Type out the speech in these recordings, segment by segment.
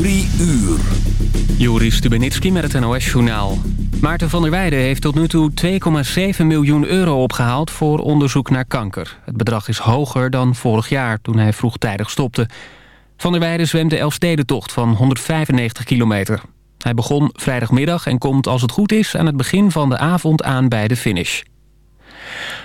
Drie uur. Joris Stubenitski met het NOS-journaal. Maarten van der Weijden heeft tot nu toe 2,7 miljoen euro opgehaald... voor onderzoek naar kanker. Het bedrag is hoger dan vorig jaar, toen hij vroegtijdig stopte. Van der Weijden zwemt de Elfstedentocht van 195 kilometer. Hij begon vrijdagmiddag en komt als het goed is... aan het begin van de avond aan bij de finish.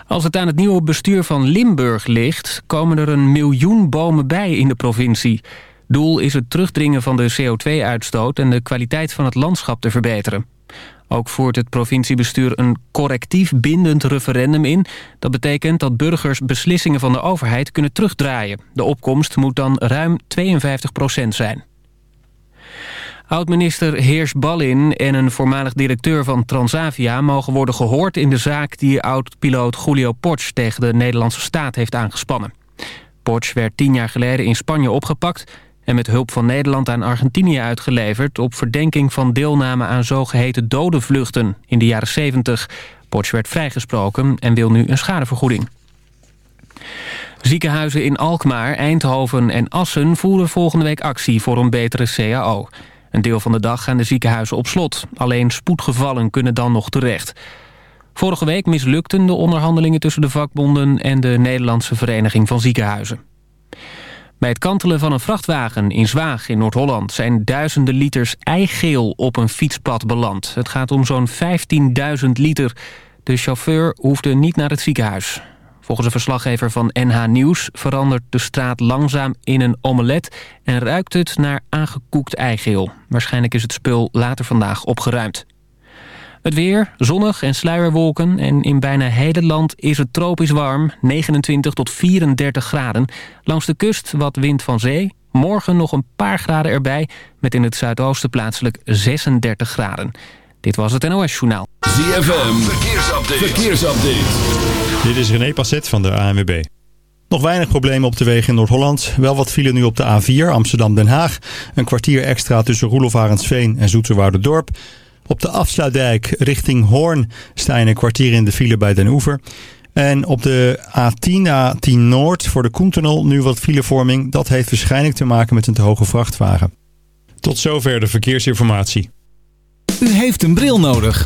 Als het aan het nieuwe bestuur van Limburg ligt... komen er een miljoen bomen bij in de provincie... Doel is het terugdringen van de CO2-uitstoot... en de kwaliteit van het landschap te verbeteren. Ook voert het provinciebestuur een correctief bindend referendum in. Dat betekent dat burgers beslissingen van de overheid kunnen terugdraaien. De opkomst moet dan ruim 52 procent zijn. Oud-minister Heers Ballin en een voormalig directeur van Transavia... mogen worden gehoord in de zaak die oud-piloot Julio Potsch... tegen de Nederlandse staat heeft aangespannen. Potsch werd tien jaar geleden in Spanje opgepakt en met hulp van Nederland aan Argentinië uitgeleverd... op verdenking van deelname aan zogeheten dode vluchten in de jaren 70. Potsch werd vrijgesproken en wil nu een schadevergoeding. Ziekenhuizen in Alkmaar, Eindhoven en Assen voeren volgende week actie voor een betere CAO. Een deel van de dag gaan de ziekenhuizen op slot. Alleen spoedgevallen kunnen dan nog terecht. Vorige week mislukten de onderhandelingen tussen de vakbonden... en de Nederlandse Vereniging van Ziekenhuizen. Bij het kantelen van een vrachtwagen in Zwaag in Noord-Holland... zijn duizenden liters eigeel op een fietspad beland. Het gaat om zo'n 15.000 liter. De chauffeur hoefde niet naar het ziekenhuis. Volgens een verslaggever van NH Nieuws verandert de straat langzaam in een omelet... en ruikt het naar aangekoekt eigeel. Waarschijnlijk is het spul later vandaag opgeruimd. Het weer, zonnig en sluierwolken en in bijna hele land is het tropisch warm, 29 tot 34 graden. Langs de kust wat wind van zee, morgen nog een paar graden erbij... met in het zuidoosten plaatselijk 36 graden. Dit was het NOS Journaal. ZFM, verkeersupdate. verkeersupdate. Dit is René Passet van de ANWB. Nog weinig problemen op de wegen in Noord-Holland. Wel wat file nu op de A4 Amsterdam-Den Haag. Een kwartier extra tussen Roelof Arendsveen en Dorp. Op de afsluitdijk richting Hoorn sta je een kwartier in de file bij Den Oever. En op de A10, A10 Noord voor de Koentunnel nu wat filevorming. Dat heeft waarschijnlijk te maken met een te hoge vrachtwagen. Tot zover de verkeersinformatie. U heeft een bril nodig.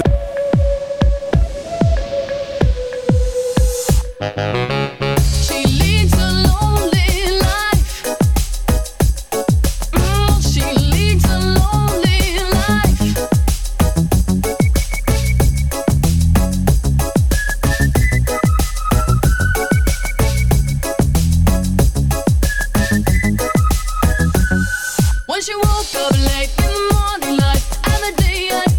She woke up late in the morning light and the day had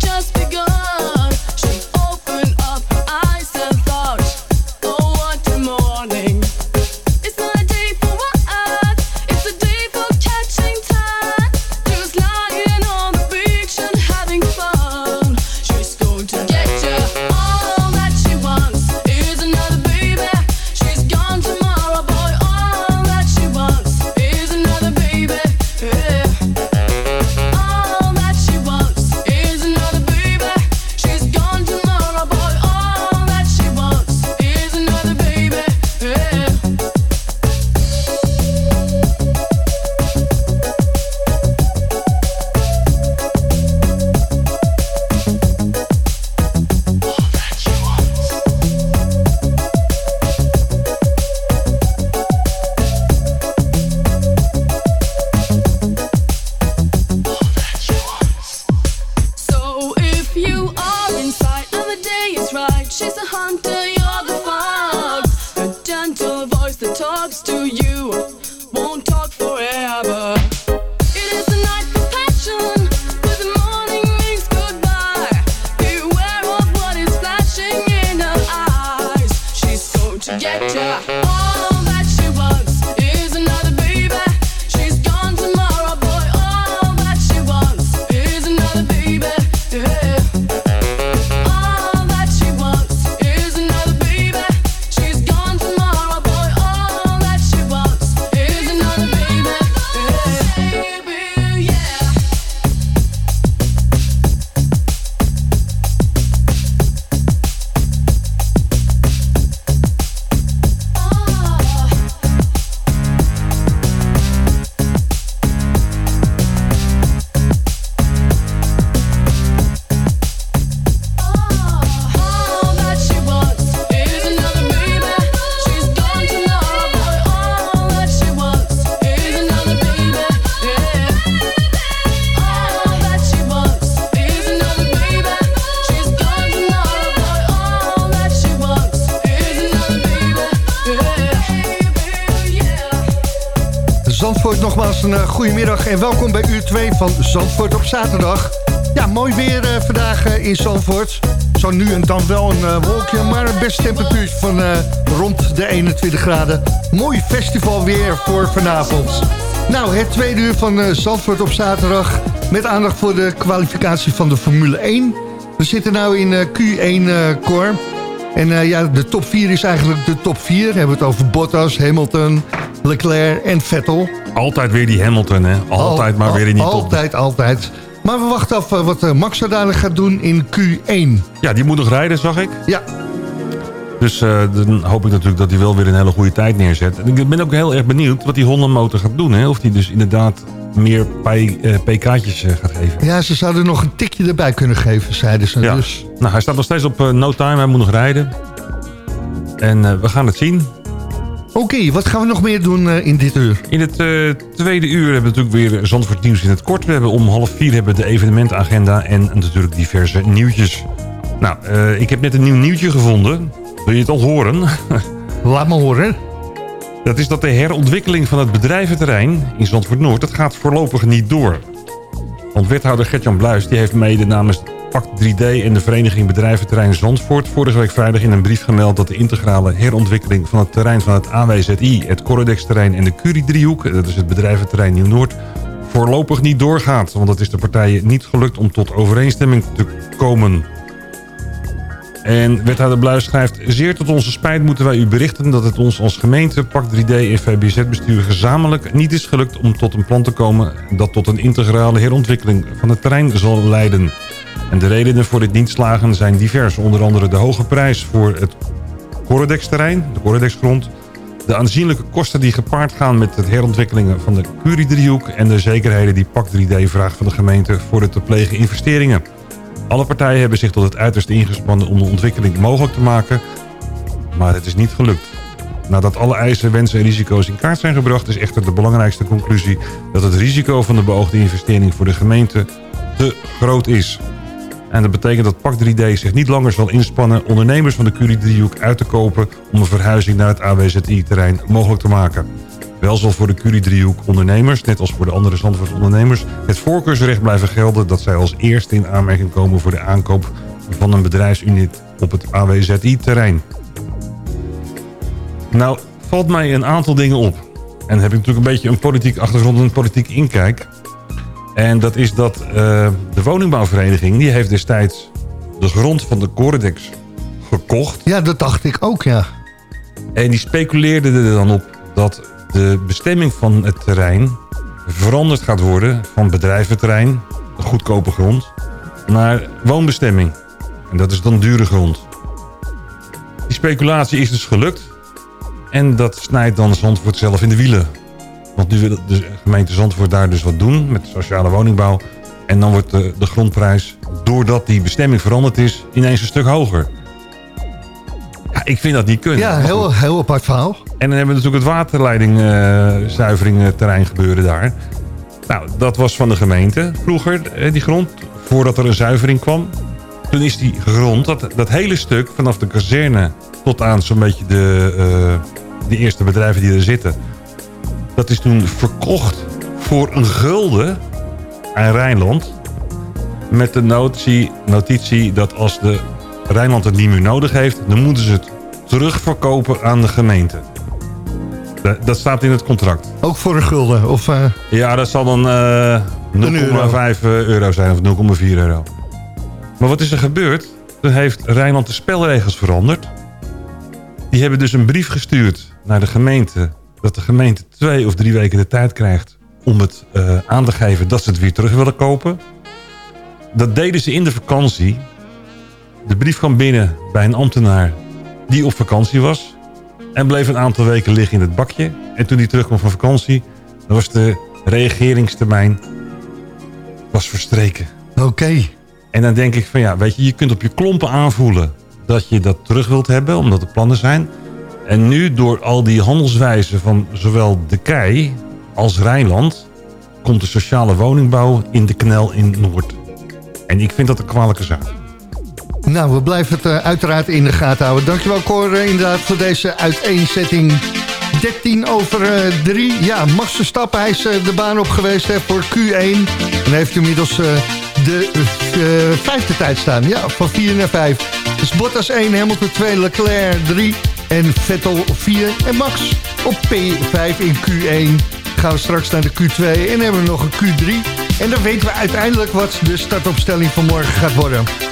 en welkom bij uur 2 van Zandvoort op zaterdag. Ja, mooi weer uh, vandaag uh, in Zandvoort. Zo nu en dan wel een uh, wolkje, maar een best temperatuur van rond de 21 graden. Mooi festivalweer voor vanavond. Nou, het tweede uur van Zandvoort op zaterdag... met aandacht voor de kwalificatie van de Formule 1. We zitten nu in uh, Q1, uh, Cor. En ja, de top 4 is eigenlijk de top 4. We hebben het over Bottas, Hamilton, Leclerc en Vettel. Altijd weer die Hamilton, hè? Altijd al, maar al, weer in die top. Altijd, altijd. Maar we wachten af uh, wat uh, Max dadelijk gaat doen in Q1. Ja, die moet nog rijden, zag ik. Ja. Dus uh, dan hoop ik natuurlijk dat hij wel weer een hele goede tijd neerzet. En ik ben ook heel erg benieuwd wat die Honda-motor gaat doen. Hè? Of hij dus inderdaad meer pk'tjes gaat geven. Ja, ze zouden nog een tikje erbij kunnen geven, zeiden ze. Ja. Dus. Nou, hij staat nog steeds op no time. Hij moet nog rijden. En we gaan het zien. Oké, okay, wat gaan we nog meer doen uh, in dit uur? In het uh, tweede uur hebben we natuurlijk weer Zandvoort nieuws in het kort. We hebben om half vier hebben de evenementagenda en natuurlijk diverse nieuwtjes. Nou, uh, ik heb net een nieuw nieuwtje gevonden. Wil je het al horen? Laat me horen. Dat is dat de herontwikkeling van het bedrijventerrein in Zandvoort Noord... dat gaat voorlopig niet door. Want wethouder Gertjan Bluis die heeft mede namens Pact 3D en de Vereniging Bedrijventerrein Zandvoort... vorige week vrijdag in een brief gemeld dat de integrale herontwikkeling... van het terrein van het AWZI, het Corredex-terrein en de Curie-driehoek... dat is het bedrijventerrein Nieuw-Noord... voorlopig niet doorgaat. Want het is de partijen niet gelukt om tot overeenstemming te komen... En wethouder Bluis schrijft... Zeer tot onze spijt moeten wij u berichten dat het ons als gemeente... PAK 3D en VBZ-bestuur gezamenlijk niet is gelukt om tot een plan te komen... dat tot een integrale herontwikkeling van het terrein zal leiden. En de redenen voor dit niet slagen zijn divers. Onder andere de hoge prijs voor het Corodex-terrein, de Corodex-grond... de aanzienlijke kosten die gepaard gaan met het herontwikkelingen van de Curie-driehoek... en de zekerheden die PAC 3D vraagt van de gemeente voor de te plegen investeringen. Alle partijen hebben zich tot het uiterste ingespannen om de ontwikkeling mogelijk te maken... maar het is niet gelukt. Nadat alle eisen, wensen en risico's in kaart zijn gebracht... is echter de belangrijkste conclusie dat het risico van de beoogde investering voor de gemeente te groot is. En dat betekent dat PAC 3D zich niet langer zal inspannen ondernemers van de Curie-driehoek uit te kopen... om een verhuizing naar het AWZI-terrein mogelijk te maken. Wel zal voor de Curie-driehoek ondernemers, net als voor de andere Zandvoortse ondernemers... het voorkeursrecht blijven gelden dat zij als eerste in aanmerking komen voor de aankoop van een bedrijfsunit op het AWZI-terrein. Nou, valt mij een aantal dingen op. En heb ik natuurlijk een beetje een politiek achtergrond en een politiek inkijk. En dat is dat uh, de woningbouwvereniging... die heeft destijds de grond van de Coredex gekocht. Ja, dat dacht ik ook, ja. En die speculeerde er dan op dat de bestemming van het terrein... veranderd gaat worden van bedrijventerrein, goedkope grond... naar woonbestemming. En dat is dan dure grond. Die speculatie is dus gelukt. En dat snijdt dan Zandvoort zelf in de wielen. Want nu wil de gemeente Zandvoort daar dus wat doen met sociale woningbouw. En dan wordt de, de grondprijs, doordat die bestemming veranderd is, ineens een stuk hoger. Ja, ik vind dat niet kunnen. Ja, heel, heel apart verhaal. En dan hebben we natuurlijk het waterleidingzuivering terrein gebeuren daar. Nou, dat was van de gemeente vroeger, die grond. Voordat er een zuivering kwam. Toen is die grond, dat, dat hele stuk vanaf de kazerne tot aan zo'n beetje de, uh, de eerste bedrijven die er zitten. Dat is toen verkocht voor een gulden aan Rijnland. Met de notitie, notitie dat als de Rijnland het niet meer nodig heeft... dan moeten ze het terugverkopen aan de gemeente. Dat staat in het contract. Ook voor een gulden? Of, uh... Ja, dat zal dan uh, 0,5 euro zijn of 0,4 euro. Maar wat is er gebeurd? Toen heeft Rijnland de spelregels veranderd. Die hebben dus een brief gestuurd naar de gemeente... dat de gemeente twee of drie weken de tijd krijgt... om het uh, aan te geven dat ze het weer terug willen kopen. Dat deden ze in de vakantie. De brief kwam binnen bij een ambtenaar die op vakantie was... en bleef een aantal weken liggen in het bakje. En toen hij terugkwam van vakantie... dan was de reageringstermijn was verstreken. Oké. En dan denk ik van ja, weet je, je kunt op je klompen aanvoelen dat je dat terug wilt hebben, omdat er plannen zijn. En nu door al die handelswijzen van zowel de Kei als Rijnland... komt de sociale woningbouw in de knel in Noord. En ik vind dat een kwalijke zaak. Nou, we blijven het uh, uiteraard in de gaten houden. Dankjewel Cor, uh, inderdaad, voor deze uiteenzetting. 13 over uh, 3. Ja, Max Verstappen, hij is de baan op geweest hè, voor Q1. En heeft inmiddels de vijfde tijd staan. Ja, van 4 naar 5. Dus Bottas 1, Hamilton 2, Leclerc 3 en Vettel 4 en Max op P5 in Q1. Gaan we straks naar de Q2 en hebben we nog een Q3. En dan weten we uiteindelijk wat de startopstelling van morgen gaat worden.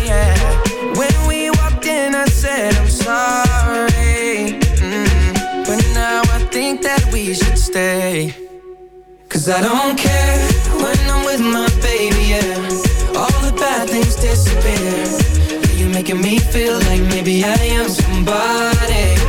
stay. Cause I don't care when I'm with my baby, yeah. All the bad things disappear. You're making me feel like maybe I am somebody.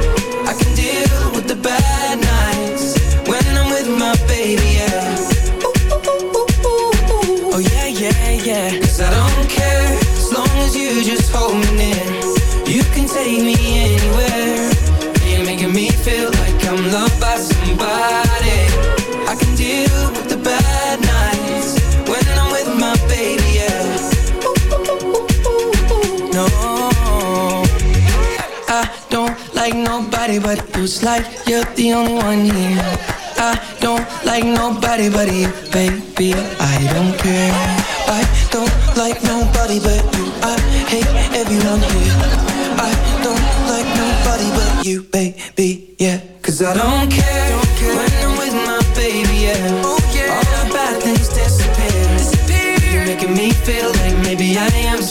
It's like you're the only one here. I don't like nobody but you, baby. I don't care. I don't like nobody but you. I hate everyone here. I don't like nobody but you, baby. Yeah, cause I don't care, when I'm with my baby. Yeah, All the bad things disappear. You're making me feel like maybe I am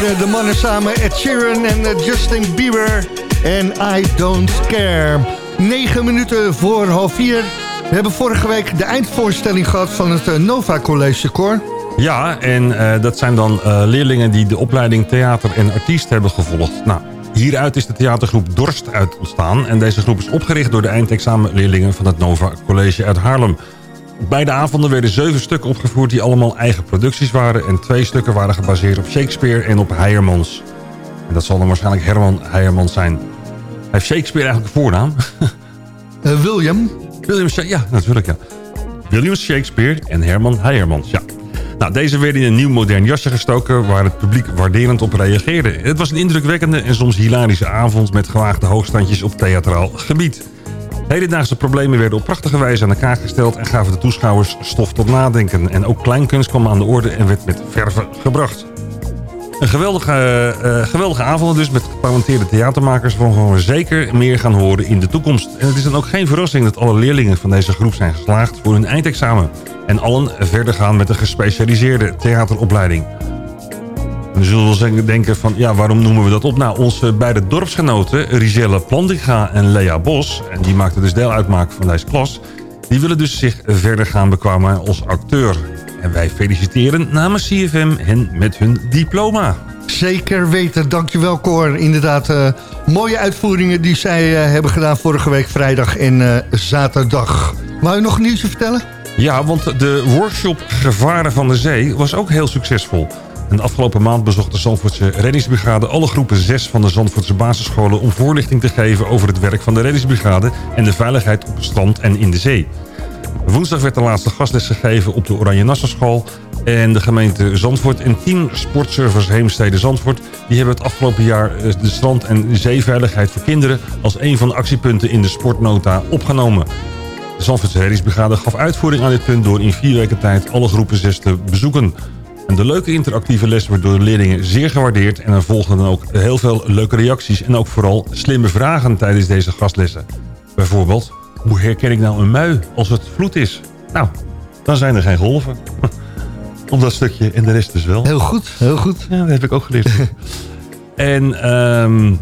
de mannen samen, Ed Sheeran en eh, Justin Bieber. En I Don't Care. 9 minuten voor half vier. We hebben vorige week de eindvoorstelling gehad van het eh, Nova College, Cor. Ja, en eh, dat zijn dan leerlingen die de opleiding theater en artiest hebben gevolgd. Nou, hieruit is de theatergroep Dorst uit ontstaan. En deze groep is opgericht door de eindexamenleerlingen van het Nova College uit Haarlem. Beide avonden werden zeven stukken opgevoerd die allemaal eigen producties waren. En twee stukken waren gebaseerd op Shakespeare en op Heijermans. En dat zal dan waarschijnlijk Herman Heijermans zijn. Heeft Shakespeare eigenlijk een voornaam? Eh, William. William ja, natuurlijk ja. William Shakespeare en Herman Heijermans, ja. Nou, deze werden in een nieuw modern jasje gestoken... waar het publiek waarderend op reageerde. Het was een indrukwekkende en soms hilarische avond... met gewaagde hoogstandjes op theatraal gebied. Hedendaagse problemen werden op prachtige wijze aan de kaak gesteld... en gaven de toeschouwers stof tot nadenken. En ook kleinkunst kwam aan de orde en werd met verven gebracht. Een geweldige, eh, geweldige avond dus met getalenteerde theatermakers... waarvan we zeker meer gaan horen in de toekomst. En het is dan ook geen verrassing dat alle leerlingen van deze groep zijn geslaagd voor hun eindexamen. En allen verder gaan met een gespecialiseerde theateropleiding. En dan zullen we wel denken van, ja, waarom noemen we dat op? Nou, onze beide dorpsgenoten, Rizelle Plantinga en Lea Bos... en die maakten dus deel uitmaken van deze klas... die willen dus zich verder gaan bekwamen als acteur. En wij feliciteren namens CFM hen met hun diploma. Zeker weten, dankjewel Cor. Inderdaad, eh, mooie uitvoeringen die zij eh, hebben gedaan vorige week vrijdag en eh, zaterdag. Wou je nog een nieuwsje vertellen? Ja, want de workshop Gevaren van de Zee was ook heel succesvol. En afgelopen maand bezocht de Zandvoortse reddingsbrigade... alle groepen 6 van de Zandvoortse basisscholen... om voorlichting te geven over het werk van de reddingsbrigade... en de veiligheid op het strand en in de zee. Woensdag werd de laatste gastles gegeven op de Oranje Nassau En de gemeente Zandvoort en Team Sportservice Heemstede Zandvoort... die hebben het afgelopen jaar eh, de strand- en zeeveiligheid voor kinderen... als een van de actiepunten in de sportnota opgenomen. De Zandvoortse reddingsbrigade gaf uitvoering aan dit punt... door in vier weken tijd alle groepen 6 te bezoeken. De leuke interactieve les wordt door de leerlingen zeer gewaardeerd... en er volgden dan ook heel veel leuke reacties... en ook vooral slimme vragen tijdens deze gastlessen. Bijvoorbeeld, hoe herken ik nou een mui als het vloed is? Nou, dan zijn er geen golven. Op dat stukje en de rest dus wel. Heel goed, heel goed. Ja, dat heb ik ook geleerd. en ehm,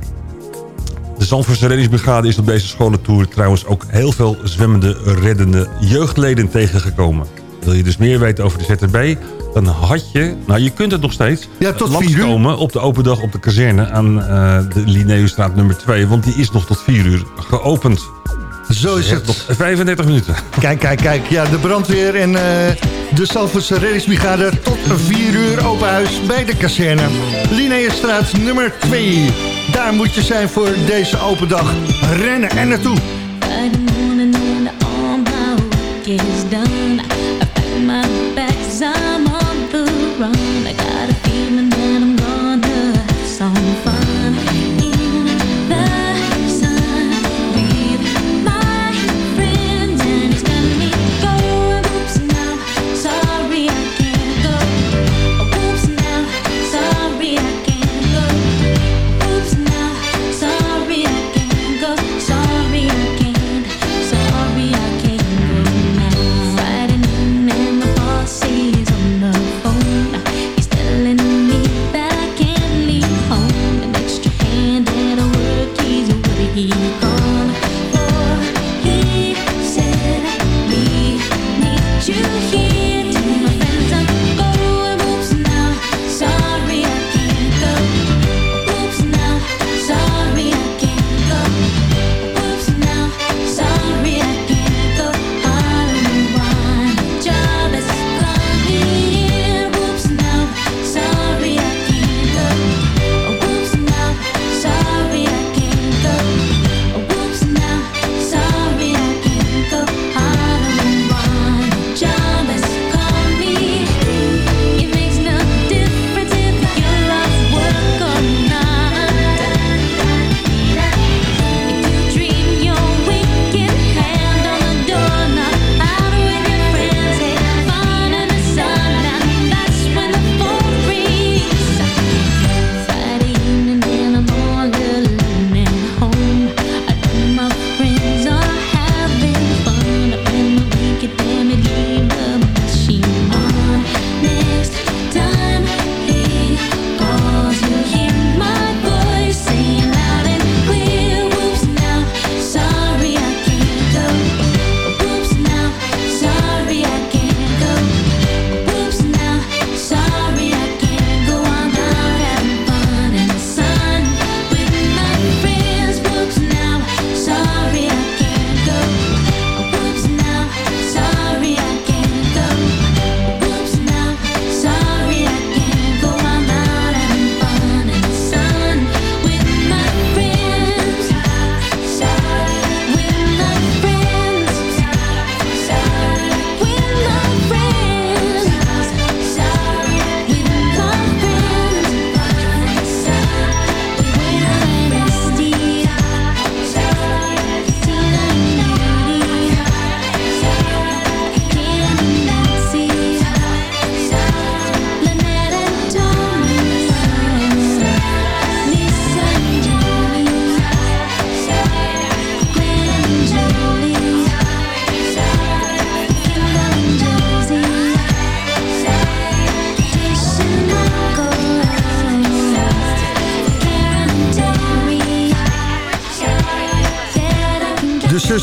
de Zandvoortse reddingsbrigade is op deze scholentour trouwens ook heel veel zwemmende, reddende jeugdleden tegengekomen. Wil je dus meer weten over de ZTB? Dan had je, nou je kunt het nog steeds, ja, tot langskomen op de open dag op de kazerne aan uh, de Linnaeusstraat nummer 2. Want die is nog tot 4 uur geopend. Zo is het. Nog 35 minuten. Kijk, kijk, kijk. Ja, de brandweer en uh, de Zalvoortse reddingsbrigade tot 4 uur open huis bij de kazerne. Linnaeusstraat nummer 2. Daar moet je zijn voor deze open dag. Rennen er naartoe. is done. I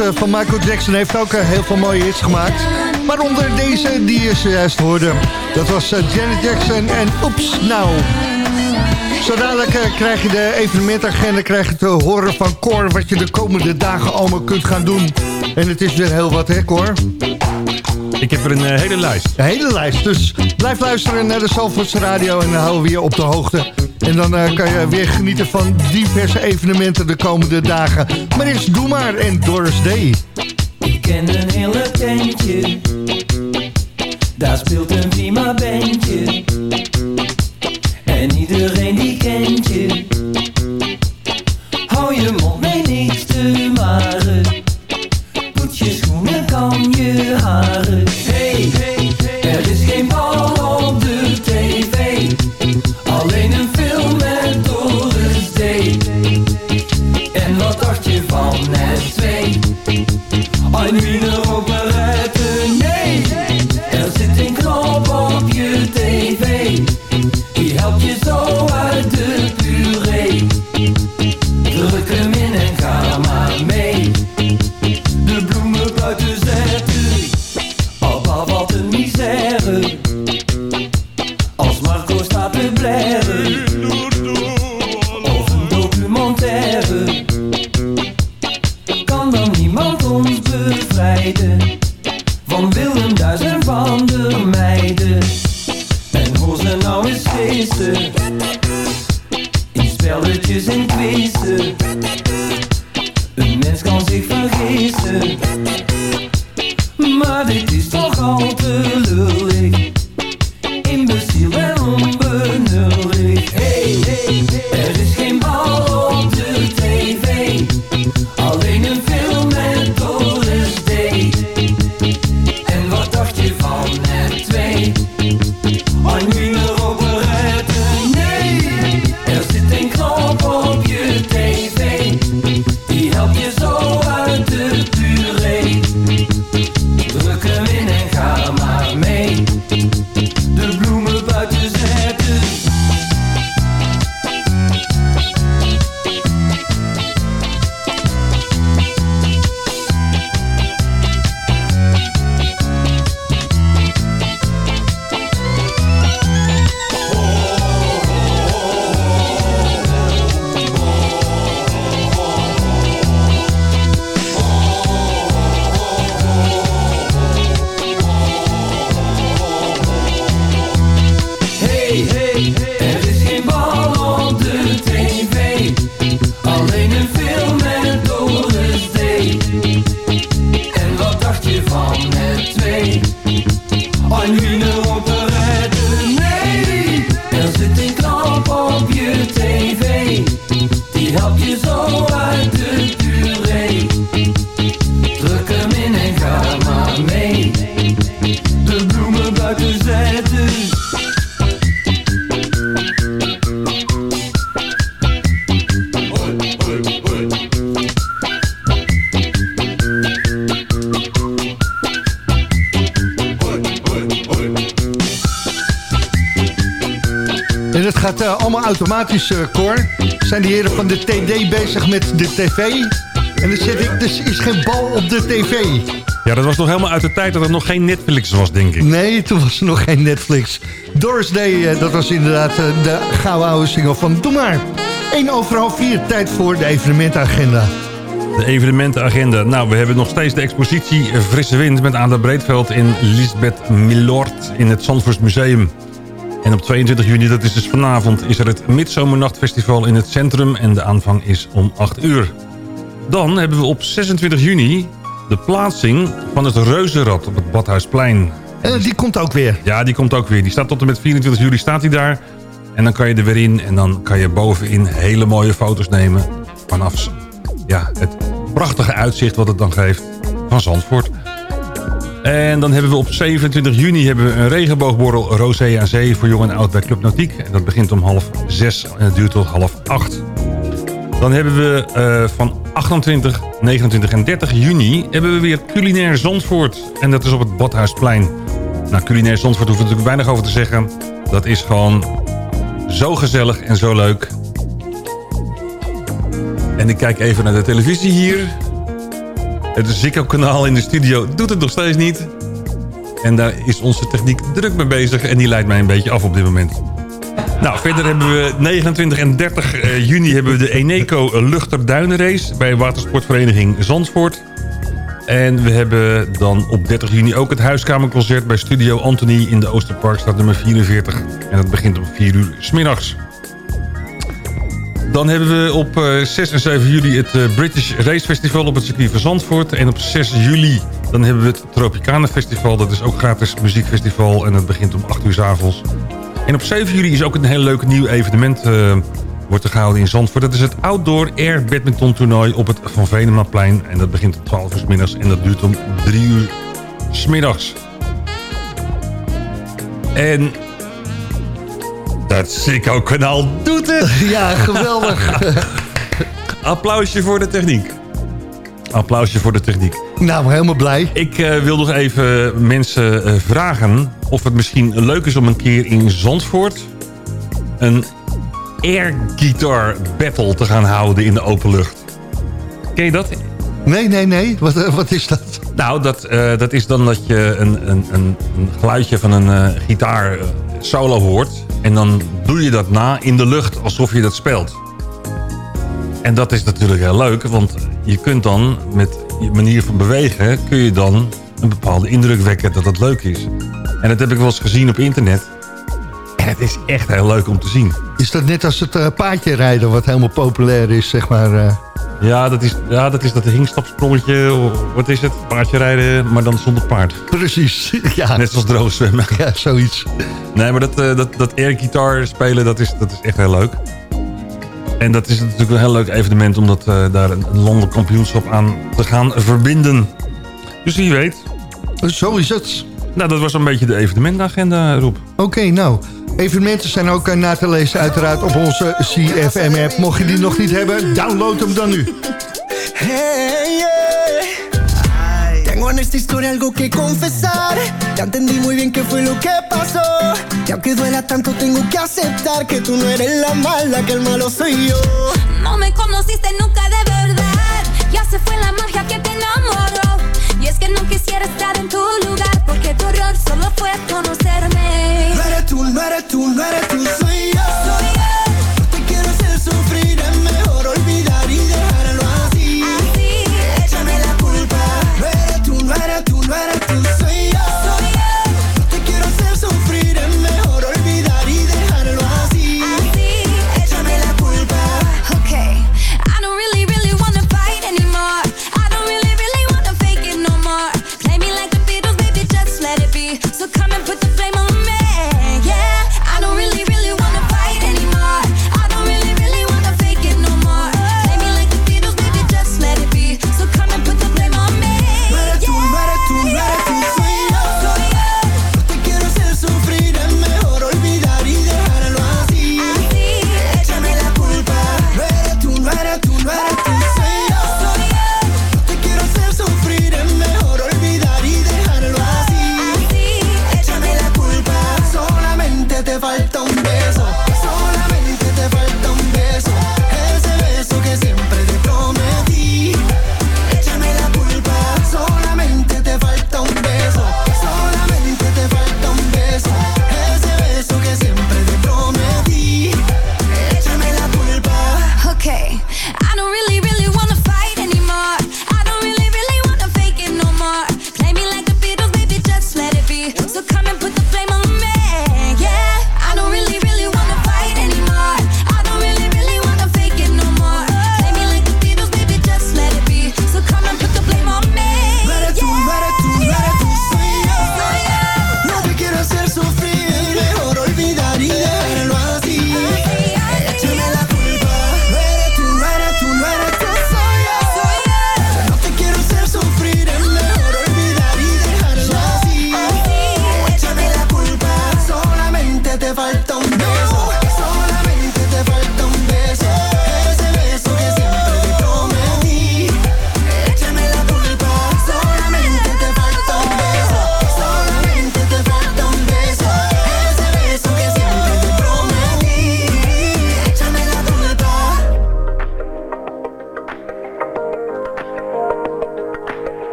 Eh, van Michael Jackson heeft ook eh, heel veel mooie hits gemaakt. Waaronder deze die je zojuist hoorde. Dat was eh, Janet Jackson en Oeps Nou. Zo dadelijk krijg je de evenementagenda krijg je te horen van Cor... wat je de komende dagen allemaal kunt gaan doen. En het is weer heel wat, hè Cor? Ik heb er een eh, hele lijst. Een hele lijst. Dus blijf luisteren naar de Zalvoortse Radio en dan houden we je op de hoogte. En dan eh, kan je weer genieten van diverse evenementen de komende dagen. Maar eerst Doe Maar en Doris Day. Ik ken een hele tentje, daar speelt een prima bandje. Automatisch, Cor. Zijn die heren van de TD bezig met de tv? En dan zeg ik, er is geen bal op de tv. Ja, dat was nog helemaal uit de tijd dat er nog geen Netflix was, denk ik. Nee, toen was er nog geen Netflix. Doris Day, eh, dat was inderdaad eh, de gouden oude single van Doe Maar. 1 overal 4, tijd voor de evenementagenda. De evenementenagenda. Nou, we hebben nog steeds de expositie Frisse Wind met Ada Breedveld in Lisbeth Milord in het Zandvoors Museum. En op 22 juni, dat is dus vanavond, is er het Midzomernachtfestival in het centrum en de aanvang is om 8 uur. Dan hebben we op 26 juni de plaatsing van het Reuzenrad op het Badhuisplein. En die komt ook weer. Ja, die komt ook weer. Die staat tot en met 24 juli staat hij daar. En dan kan je er weer in en dan kan je bovenin hele mooie foto's nemen vanaf ja, het prachtige uitzicht wat het dan geeft van Zandvoort. En dan hebben we op 27 juni hebben we een regenboogborrel Rosé aan Zee voor jong en oud bij Club Nautiek. En dat begint om half zes en het duurt tot half acht. Dan hebben we eh, van 28, 29 en 30 juni hebben we weer culinair Zandvoort. En dat is op het Badhuisplein. Nou, culinair Zandvoort hoeven we natuurlijk weinig over te zeggen. Dat is gewoon zo gezellig en zo leuk. En ik kijk even naar de televisie hier. Het Ziggo-kanaal in de studio doet het nog steeds niet. En daar is onze techniek druk mee bezig. En die leidt mij een beetje af op dit moment. Nou, verder hebben we 29 en 30 eh, juni hebben we de Eneco Luchterduinenrace bij watersportvereniging Zandvoort. En we hebben dan op 30 juni ook het huiskamerconcert bij Studio Anthony in de Oosterparkstraat nummer 44. En dat begint om 4 uur smiddags. Dan hebben we op eh, 6 en 7 juli het eh, British Race Festival op het circuit van Zandvoort. En op 6 juli dan hebben we het Tropicana Festival. Dat is ook gratis muziekfestival en dat begint om 8 uur s avonds. En op 7 juli is ook een heel leuk nieuw evenement eh, wordt er gehouden in Zandvoort. Dat is het Outdoor Air Badminton Toernooi op het Van Venemaplein. En dat begint om 12 uur s middags en dat duurt om 3 uur s middags. En dat Ziggo kanaal doet het. Ja, geweldig. Applausje voor de techniek. Applausje voor de techniek. Nou, helemaal blij. Ik eh, wil nog even mensen eh, vragen of het misschien leuk is om een keer in Zandvoort een air guitar battle te gaan houden in de open lucht. Ken je dat? Nee, nee, nee. Wat, eh, wat is dat? Nou, dat, dat is dan dat je een, een, een, een geluidje van een gitaar solo hoort. En dan doe je dat na in de lucht alsof je dat speelt. En dat is natuurlijk heel leuk, want je kunt dan met je manier van bewegen... kun je dan een bepaalde indruk wekken dat het leuk is. En dat heb ik wel eens gezien op internet. En het is echt heel leuk om te zien. Is dat net als het eh, paardje rijden wat helemaal populair is, zeg maar? eh? Ja, dat is, ja, dat is dat hingstapsprongetje. Wat is het? Paardje rijden, maar dan zonder paard. Precies, ja. Net zoals droog zwemmen. Ja, zoiets. Nee, maar dat, eh, dat, dat airguitar spelen, dat is, dat is echt heel leuk. En dat is natuurlijk een heel leuk evenement... om dat, eh, daar een, een landelijk kampioenschap aan te gaan verbinden. Dus wie weet. Zo is het. Nou, dat was een beetje de evenementagenda, Roep. Oké, nou. Evenementen zijn ook eh, na te lezen uiteraard op onze CFM-app. Mocht je die nog niet hebben, download hem dan nu. Hey, yeah. Tengo en esta historia algo que confesar. Ya entendí muy bien qué fue lo que pasó. Y aunque duela tanto, tengo que aceptar que tú no eres la mala, que el malo soy yo. No me conociste nunca de verdad. Ya se fue la magia que te enamoró. Y es que no quisiera estar en tu lugar.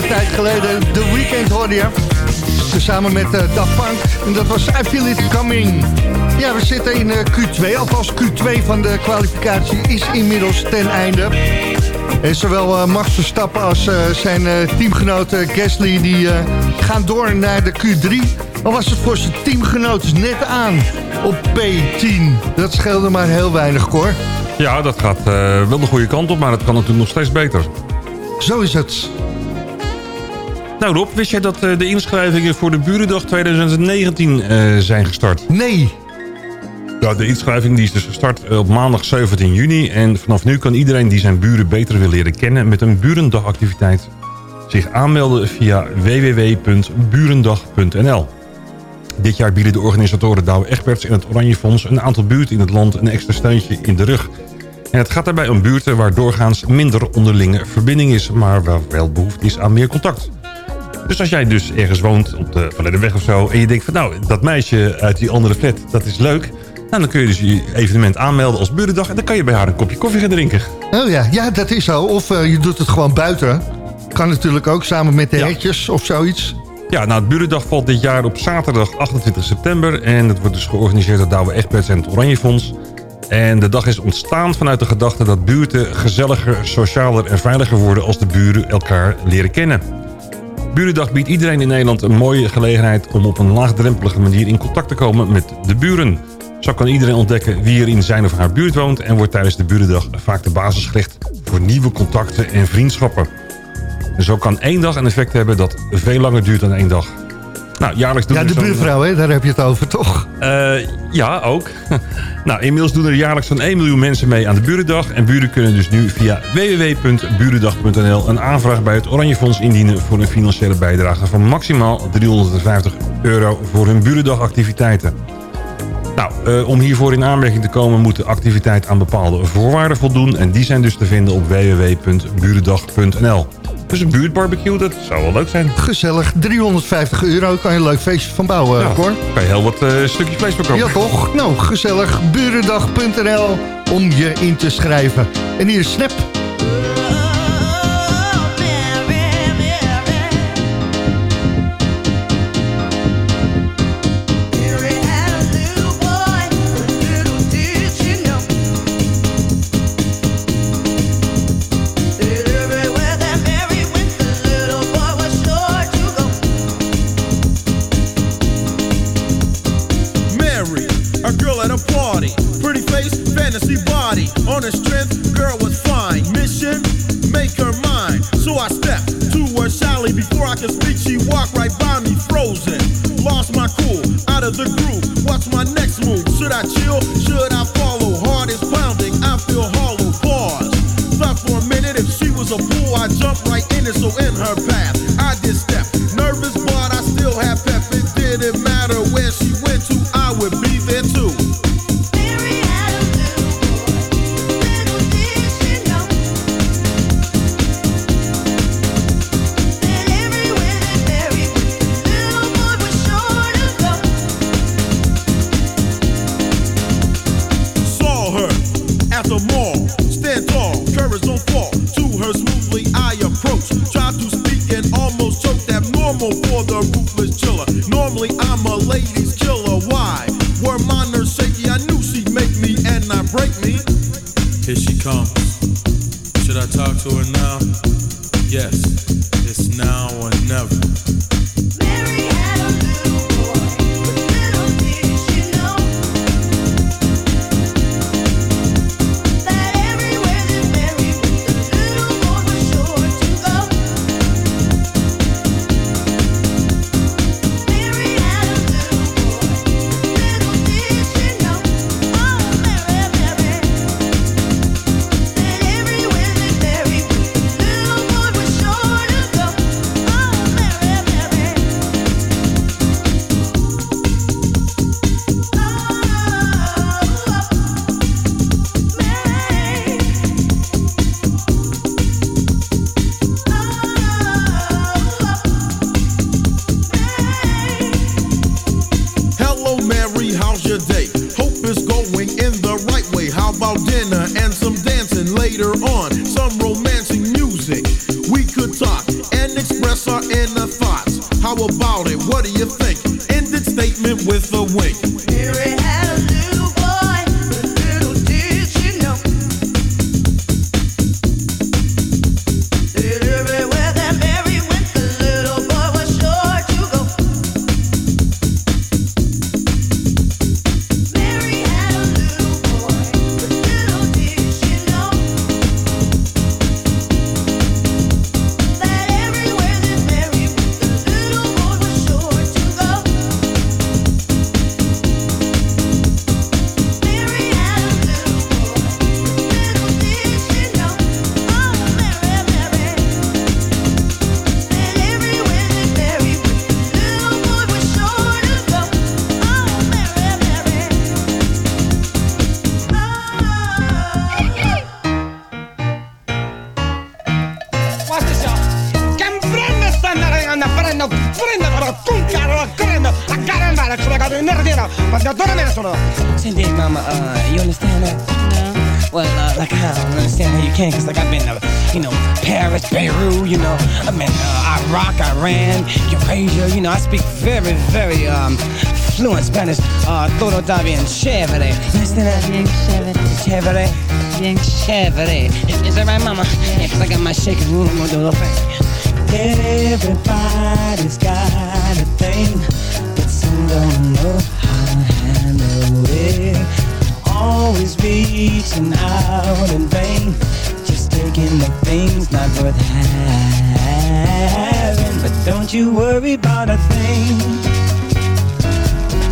hele tijd geleden. The Weekend hoorde je. Samen met uh, Daft Punk. En dat was I Feel It Coming. Ja, we zitten in eh, Q2. Althans, Q2 van de kwalificatie is inmiddels ten einde. En zowel uh, Max Verstappen als uh, zijn uh, teamgenoot Gasly... die gaan door naar de Q3. Al was het voor zijn teamgenoot net aan op P10. Dat scheelde maar heel weinig, Cor. Ja, dat gaat wel de goede kant op, maar het kan natuurlijk nog steeds beter. Zo is het. Nou Rob, wist jij dat uh, de inschrijvingen voor de Burendag 2019 uh, zijn gestart? Nee. Ja, de inschrijving die is dus gestart op maandag 17 juni. En vanaf nu kan iedereen die zijn buren beter wil leren kennen met een Burendagactiviteit zich aanmelden via www.burendag.nl. Dit jaar bieden de organisatoren Douwe Egberts en het Oranje Fonds een aantal buurten in het land een extra steuntje in de rug. En het gaat daarbij om buurten waar doorgaans minder onderlinge verbinding is, maar waar wel behoefte is aan meer contact. Dus als jij dus ergens woont op de Verledenweg of zo... en je denkt van nou, dat meisje uit die andere flat, dat is leuk... Nou, dan kun je dus je evenement aanmelden als burendag... en dan kan je bij haar een kopje koffie gaan drinken. Oh ja, ja dat is zo. Of uh, je doet het gewoon buiten. Kan natuurlijk ook, samen met de ja. of zoiets. Ja, nou, het Burendag valt dit jaar op zaterdag 28 september... en het wordt dus georganiseerd door Douwe Egberts en het Oranje Fonds... En de dag is ontstaan vanuit de gedachte dat buurten gezelliger, socialer en veiliger worden... als de buren elkaar leren kennen. Burendag biedt iedereen in Nederland een mooie gelegenheid... om op een laagdrempelige manier in contact te komen met de buren. Zo kan iedereen ontdekken wie er in zijn of haar buurt woont... en wordt tijdens de burendag vaak de basis gelegd voor nieuwe contacten en vriendschappen. En zo kan één dag een effect hebben dat veel langer duurt dan één dag. Nou, jaarlijks doen Ja, de buurvrouw, hè, daar heb je het over, toch? eh, ja, ook. nou, inmiddels doen er jaarlijks zo'n 1 miljoen mensen mee aan de Burendag. En buren kunnen dus nu via www.burendag.nl een aanvraag bij het Oranje Fonds indienen... voor een financiële bijdrage van maximaal 350 euro voor hun Burendagactiviteiten. Nou, eh, om hiervoor in aanmerking te komen moet de activiteit aan bepaalde voorwaarden voldoen. En die zijn dus te vinden op www.burendag.nl. Dus een buurtbarbecue, dat zou wel leuk zijn. Gezellig, 350 euro, kan je een leuk feestje van bouwen, Ja, Cor. kan je heel wat eh, stukjes vlees verkopen. Ja, toch? Nou, gezellig, burendag.nl om je in te schrijven. En hier is Snap. Should I follow? Heart is pounding, I feel hollow. Pause. Thought for a minute, if she was a fool, I jumped right in it. So in her path, I did step. Nervous, but I still have pep. It didn't matter where she Spanish. Uh, todo está bien chévere. That? Bien chévere. Chévere. Bien chévere. Is, that right, mama? Yeah, cause I got my shaking room on the thing. Everybody's got a thing, but some don't know how to handle it. Always reaching out in vain, just taking the things not worth having. But don't you worry about a thing.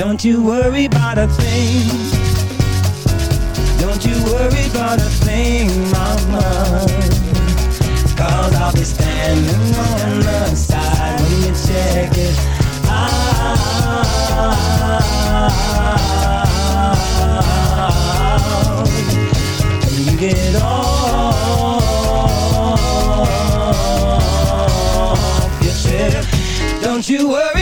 don't you worry about a thing. Don't you worry about a thing, mama. Cause I'll be standing on the side when you check it out. When you get off your trip, don't you worry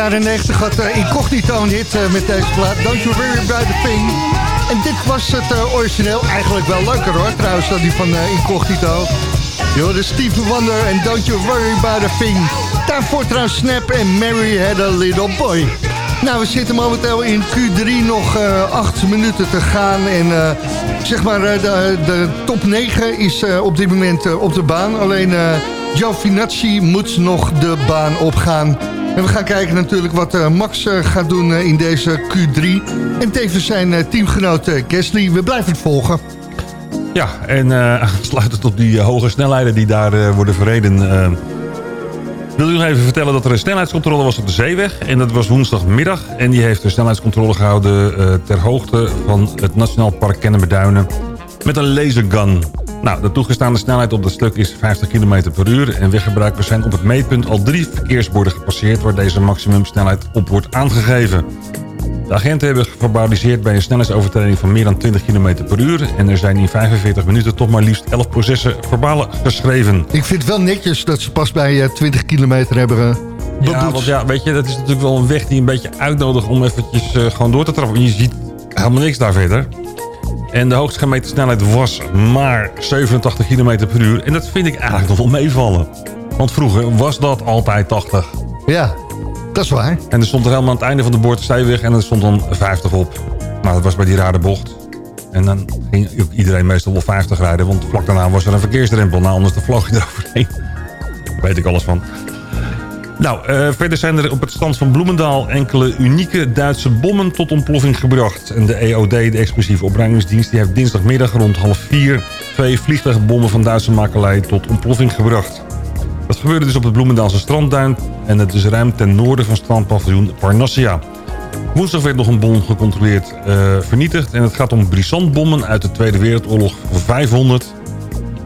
jaren 90 had uh, Incognito een hit eh, met deze plaat. Don't you worry about the thing. En dit was het eh, origineel. Eigenlijk wel leuker hoor, trouwens, dan die van eh, Incognito. Je hoorde Stevie Wonder en Don't you worry about a thing. Daarvoor trouwens Snap en Mary had a little boy. Nou, we zitten momenteel in Q3 nog eh, acht minuten te gaan. En zeg maar, de, de top 9 is op dit moment op de baan. Alleen eh Giovinazzi moet nog de baan opgaan. En we gaan kijken natuurlijk wat eh, Max eh, gaat doen eh, in deze Q3. En tevens zijn teamgenoot Gasly. We blijven het volgen. Ja, en aansluitend op die hoge snelheden die daar worden verreden... eh, wil u nog even vertellen dat er een snelheidscontrole was op de zeeweg. En dat was woensdagmiddag. En die heeft een snelheidscontrole gehouden eh, ter hoogte van het Nationaal Park Kennemerduinen. Met een lasergun. Nou, de toegestaande snelheid op dat stuk is 50 km per uur. En weggebruikers zijn op het meetpunt al drie verkeersborden gepasseerd... waar deze maximumsnelheid op wordt aangegeven. De agenten hebben geverbaliseerd bij een snelheidsovertreding van meer dan 20 km per uur. En er zijn in 45 minuten toch maar liefst 11 processen verbaal geschreven. Ik vind het wel netjes dat ze pas bij eh, 20 kilometer hebben eh, Ja, beboet. want ja, weet je, dat is natuurlijk wel een weg die een beetje uitnodigt om eventjes eh, gewoon door te trappen. Je ziet helemaal niks daar verder. En de hoogste gemeten snelheid was maar 87 km per uur. En dat vind ik eigenlijk nog wel meevallen. Want vroeger was dat altijd 80. Ja. Dat is waar. En er stond er helemaal aan het einde van de boord en er stond dan 50 op. Maar dat was bij die rare bocht. En dan ging iedereen meestal wel 50 rijden, want vlak daarna was er een verkeersdrempel. Nou, anders de vloog je eroverheen. Daar weet ik alles van. Nou, eh, verder zijn er op het stand van Bloemendaal enkele unieke Duitse bommen tot ontploffing gebracht. En de EOD, de explosieve opruimingsdienst, die heeft dinsdagmiddag rond half vier twee vliegtuigbommen van Duitse makelij tot ontploffing gebracht. Dat gebeurde dus op het Bloemendaalse strandduin en het is ruim ten noorden van strandpaviljoen Parnassia. Woensdag werd nog een bom gecontroleerd eh, vernietigd en het gaat om brisantbommen uit de Tweede Wereldoorlog voor 500,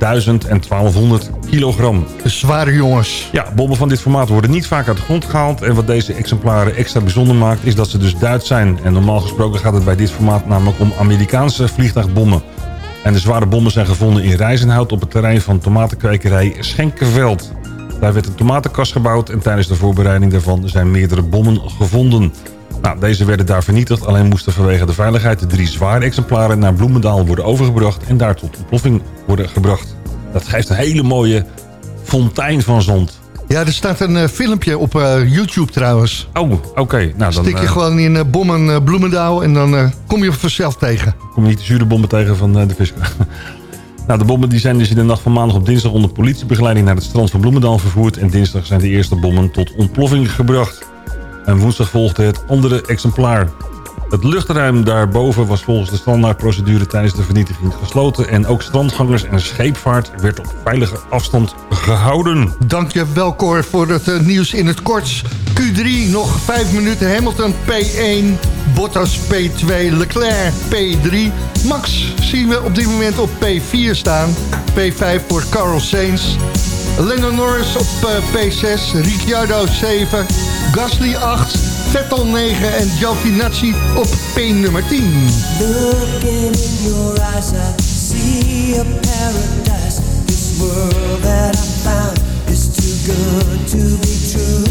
1000 en 1200 kilogram. Zware jongens. Ja, bommen van dit formaat worden niet vaak uit de grond gehaald. En wat deze exemplaren extra bijzonder maakt, is dat ze dus Duits zijn. En normaal gesproken gaat het bij dit formaat namelijk om Amerikaanse vliegtuigbommen. En de zware bommen zijn gevonden in Rijzenhout op het terrein van tomatenkwekerij Schenkenveld. Daar werd een tomatenkast gebouwd en tijdens de voorbereiding daarvan zijn meerdere bommen gevonden. Nou, deze werden daar vernietigd, alleen moesten vanwege de veiligheid de drie zware exemplaren naar Bloemendaal worden overgebracht en daar tot ontploffing worden gebracht. Dat geeft een hele mooie fontein van zand. Ja, er staat een eh, filmpje op eh, YouTube trouwens. Oh, oké. Nou, Stik je eh, gewoon in bommen Bloemendaal en dan kom je vanzelf tegen. kom je niet de zure bommen tegen van de vis. nou, de bommen die zijn dus in de nacht van maandag op dinsdag onder politiebegeleiding naar het strand van Bloemendaal vervoerd. En dinsdag zijn de eerste bommen tot ontploffing gebracht. En woensdag volgde het andere exemplaar. Het luchtruim daarboven was volgens de standaardprocedure tijdens de vernietiging gesloten. En ook strandgangers en scheepvaart werd op veilige afstand gehouden. Dank je wel, Cor, voor het eh, nieuws in het kort. Q3, nog 5 minuten. Hamilton P1, Bottas P2, Leclerc P3. Max zien we op dit moment op P4 staan. P5 voor Carl Sainz. Lennon Norris op eh, P6, Ricciardo 7, Gasly 8, Vettel 9 en Giovinazzi op P nummer 10. Looking in your eyes, I see a paradise. This world that I found is too good to be true.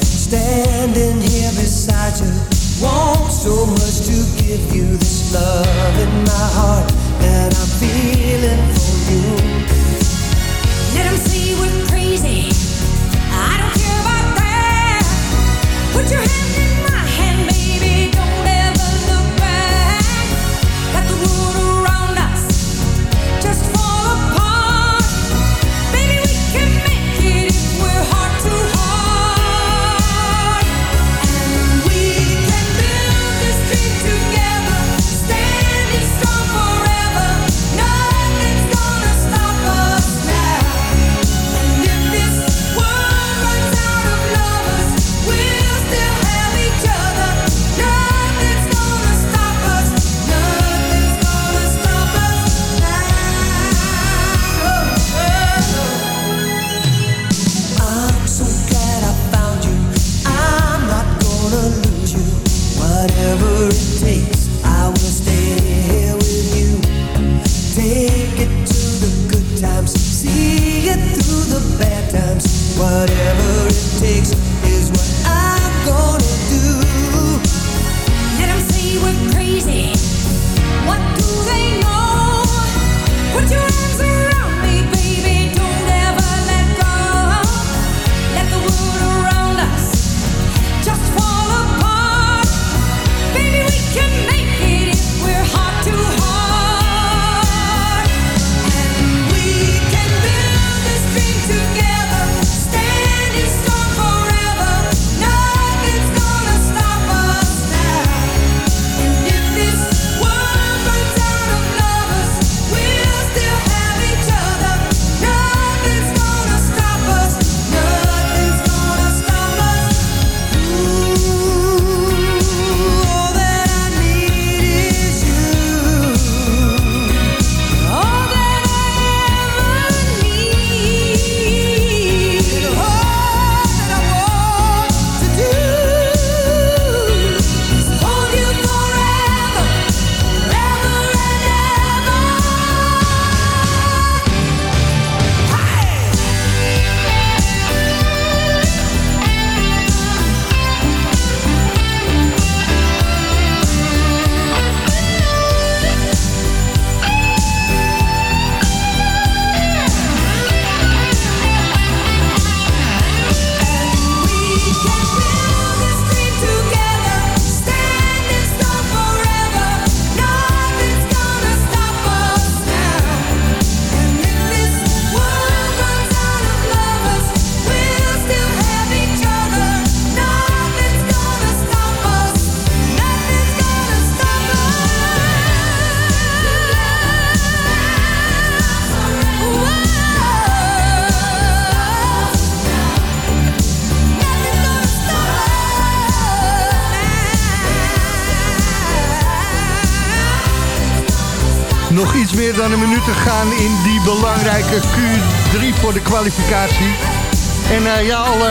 Standing here beside you, want so much to give you this love in my heart that I'm feeling for you. Let him see een minuut te gaan in die belangrijke Q3 voor de kwalificatie. En eh, ja, alle,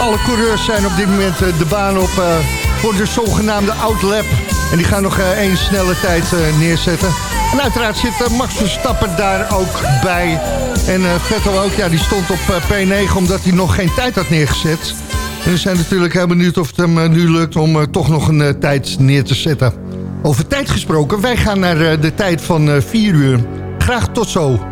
alle coureurs zijn op dit moment eh, de baan op eh, voor de zogenaamde outlap. En die gaan nog één snelle tijd neerzetten. En uiteraard zit Max Verstappen daar ook bij. En Vettel ook, ja, die stond op eh, P9 omdat hij nog geen tijd had neergezet. En we zijn natuurlijk heel benieuwd of het hem nu lukt om toch nog een tijd neer te zetten. Over tijd gesproken, wij gaan naar eh, de tijd van eh 4 uur. Graag tot zo.